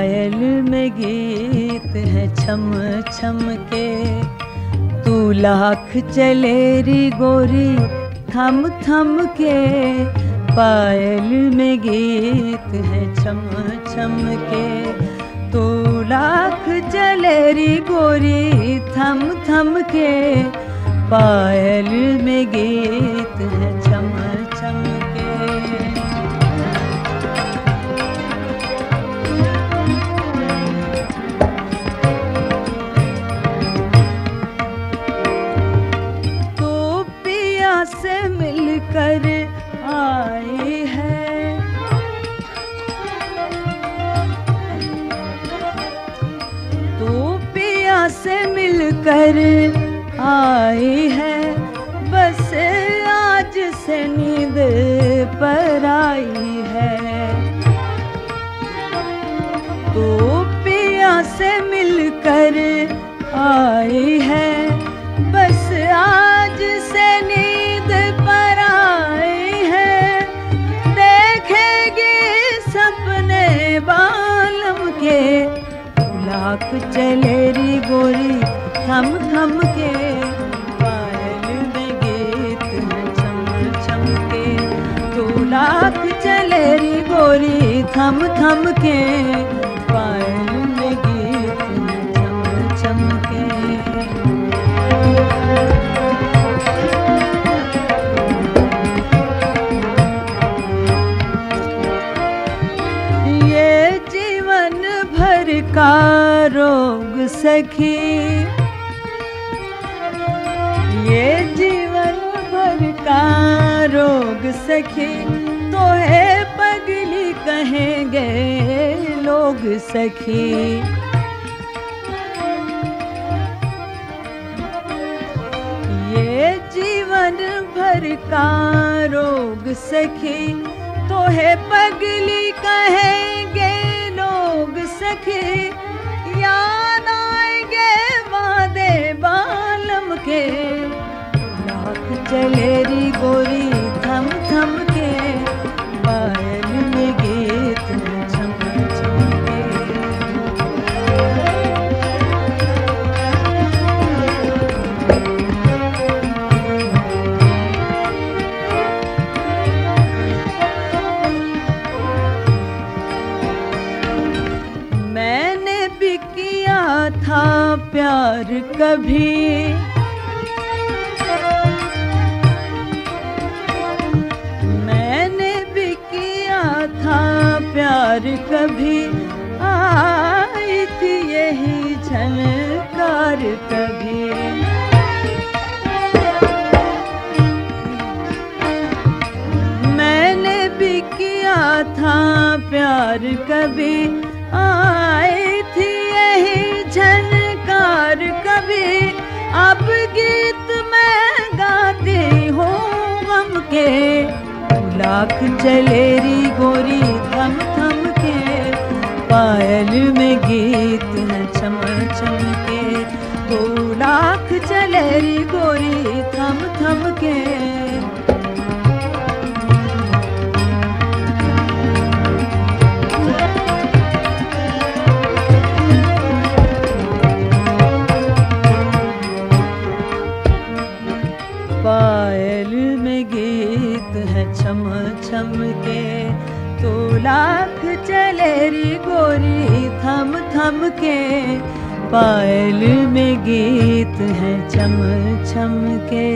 Pile میں گیت ہے چھم چھم کے۔ تو لاکھ چلے ری گوری تھم تھم کے۔ پائل میں گیت ہے چھم چھم کے۔ تو لاکھ چلے ری گوری تھم تھم کے۔ پائل میں گیت ہے کر آئی ہے۔ بس آج سے نیند پر آئی ہے۔ تو پیا سے مل کر آئی ہے۔ بس آج سے نیند پر آئی ہے۔ دیکھے گی سپنے بالم کے۔ لاکھ چلے ری گوری تھم تھم کے پائل میں گیت ہے چھم چھم کے لاکھ چلے ری گوری تھم تھم کے پائل میں گیت ہے چھم چھم کے یہ جیون بھر روگ سکھی کا روگ سکھی تو ہے پگلی کہیں گے لوگ سکھی یہ جیون بھر کا روگ سکھی تو ہے پگلی کہیں گے لوگ سکھی لاکھ گوری تھم تھم کے پائل میں گیت چھم چھم کے میں نے بھی کیا تھا پیار کبھی پیار کبھی آئی تھی یہی جھنکار کبھی۔ میں نے بھی کیا تھا پیار کبھی، آئی تھی یہی جھنکار کبھی۔ اب گیت میں گاتی ہوں غم کے، لاکھ چلے ری گوری پائل میں گیت ہے چھم چھم کے۔ تو لاکھ چلے گوری تھم تھم کے۔ لاکھ چلے ری گوری تھم تھم کے پائل میں گیت ہے چم چم کے